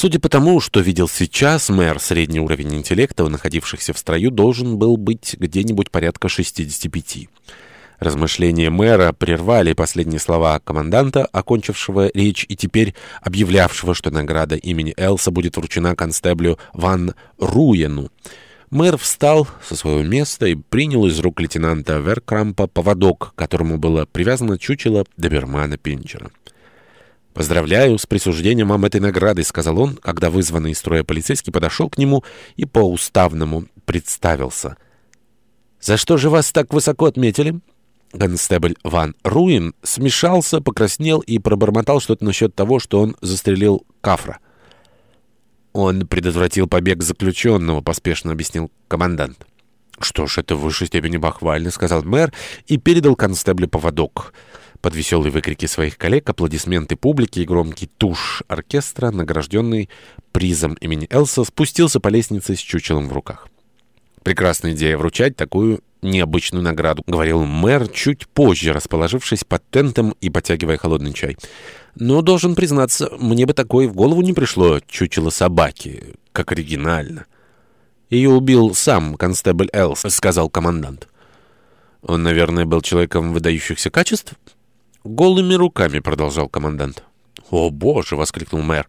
Судя по тому, что видел сейчас, мэр средний уровень интеллекта, находившихся в строю, должен был быть где-нибудь порядка 65. Размышления мэра прервали последние слова команданта, окончившего речь и теперь объявлявшего, что награда имени Элса будет вручена констеблю Ван Руену. Мэр встал со своего места и принял из рук лейтенанта Веркрампа поводок, к которому было привязано чучело добермана Пинчера. «Поздравляю с присуждением вам этой награды», — сказал он, когда вызванный из строя полицейский подошел к нему и по-уставному представился. «За что же вас так высоко отметили?» Констебль Ван Руин смешался, покраснел и пробормотал что-то насчет того, что он застрелил Кафра. «Он предотвратил побег заключенного», — поспешно объяснил командант. «Что ж, это в высшей степени бахвально», — сказал мэр и передал констеблю поводок. Под веселые выкрики своих коллег, аплодисменты публики и громкий туш оркестра, награжденный призом имени Элса, спустился по лестнице с чучелом в руках. «Прекрасная идея вручать такую необычную награду», — говорил мэр чуть позже, расположившись под тентом и потягивая холодный чай. «Но, должен признаться, мне бы такое в голову не пришло чучело собаки, как оригинально». «Ее убил сам констебль Элс», — сказал командант. «Он, наверное, был человеком выдающихся качеств?» «Голыми руками», — продолжал командант. «О, боже!» — воскликнул мэр.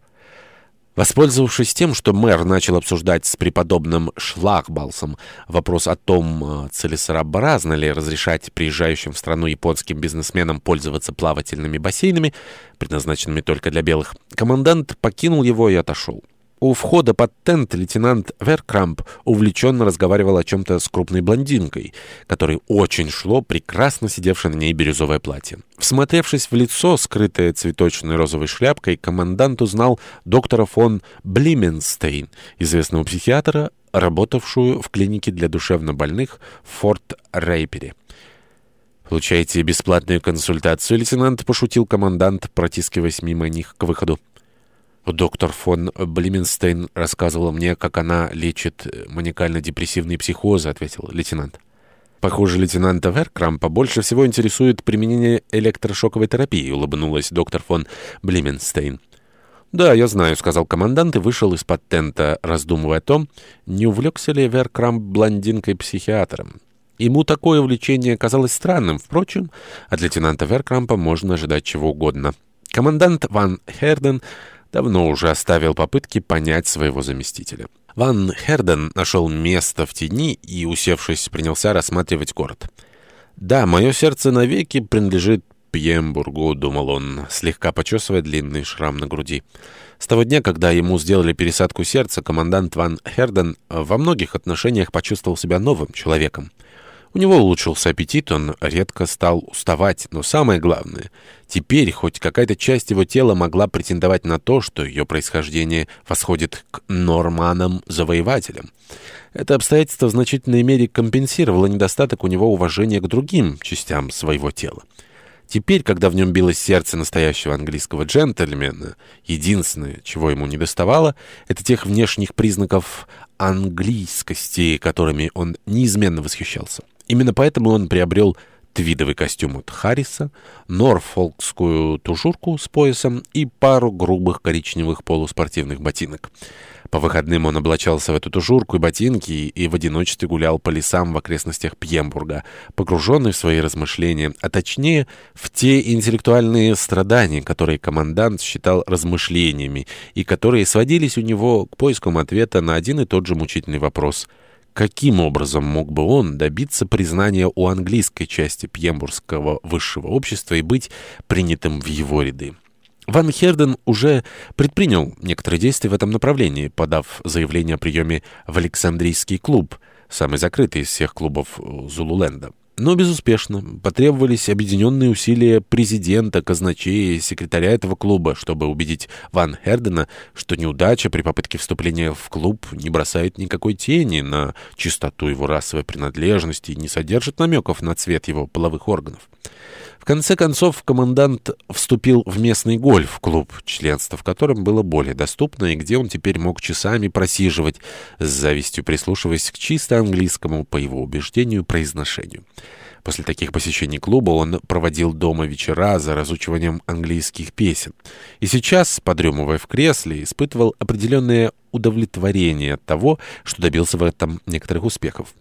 Воспользовавшись тем, что мэр начал обсуждать с преподобным Шлагбалсом вопрос о том, а, целесообразно ли разрешать приезжающим в страну японским бизнесменам пользоваться плавательными бассейнами, предназначенными только для белых, командант покинул его и отошел. У входа под тент лейтенант Веркрамп увлеченно разговаривал о чем-то с крупной блондинкой, которой очень шло прекрасно сидевшее на ней бирюзовое платье. Всмотревшись в лицо, скрытое цветочной розовой шляпкой, командант узнал доктора фон Блименстейн, известного психиатра, работавшую в клинике для душевнобольных в Форт-Рейпере. «Получаете бесплатную консультацию, лейтенант», — пошутил командант, протискиваясь мимо них к выходу. Доктор фон Блименстейн рассказывал мне, как она лечит э, маникально-депрессивные психозы, ответил лейтенант. Похоже, лейтенанта Веркрампа больше всего интересует применение электрошоковой терапии, улыбнулась доктор фон Блименстейн. «Да, я знаю», — сказал командант и вышел из-под тента, раздумывая о том, не увлекся ли Веркрамп блондинкой-психиатром. Ему такое увлечение казалось странным, впрочем, от лейтенанта Веркрампа можно ожидать чего угодно. Командант Ван Херден давно уже оставил попытки понять своего заместителя. Ван Херден нашел место в тени и, усевшись, принялся рассматривать город. «Да, мое сердце навеки принадлежит Пьембургу», — думал он, слегка почесывая длинный шрам на груди. С того дня, когда ему сделали пересадку сердца, командант Ван Херден во многих отношениях почувствовал себя новым человеком. У него улучшился аппетит, он редко стал уставать, но самое главное, теперь хоть какая-то часть его тела могла претендовать на то, что ее происхождение восходит к норманам-завоевателям. Это обстоятельство в значительной мере компенсировало недостаток у него уважения к другим частям своего тела. Теперь, когда в нем билось сердце настоящего английского джентльмена, единственное, чего ему не доставало, это тех внешних признаков английскости, которыми он неизменно восхищался. Именно поэтому он приобрел твидовый костюм от Харриса, норфолкскую тужурку с поясом и пару грубых коричневых полуспортивных ботинок. По выходным он облачался в эту тужурку и ботинки и в одиночестве гулял по лесам в окрестностях Пьембурга, погруженный в свои размышления, а точнее в те интеллектуальные страдания, которые командант считал размышлениями и которые сводились у него к поискам ответа на один и тот же мучительный вопрос – Каким образом мог бы он добиться признания у английской части пьембургского высшего общества и быть принятым в его ряды? Ван Херден уже предпринял некоторые действия в этом направлении, подав заявление о приеме в Александрийский клуб, самый закрытый из всех клубов э, Зулуленда но безуспешно. Потребовались объединенные усилия президента, казначея и секретаря этого клуба, чтобы убедить Ван Хердена, что неудача при попытке вступления в клуб не бросает никакой тени на чистоту его расовой принадлежности и не содержит намеков на цвет его половых органов. В конце концов, командант вступил в местный гольф-клуб, членство в котором было более доступно и где он теперь мог часами просиживать, с завистью прислушиваясь к чисто английскому, по его убеждению, произношению. После таких посещений клуба он проводил дома вечера за разучиванием английских песен. И сейчас, подремывая в кресле, испытывал определенное удовлетворение от того, что добился в этом некоторых успехов.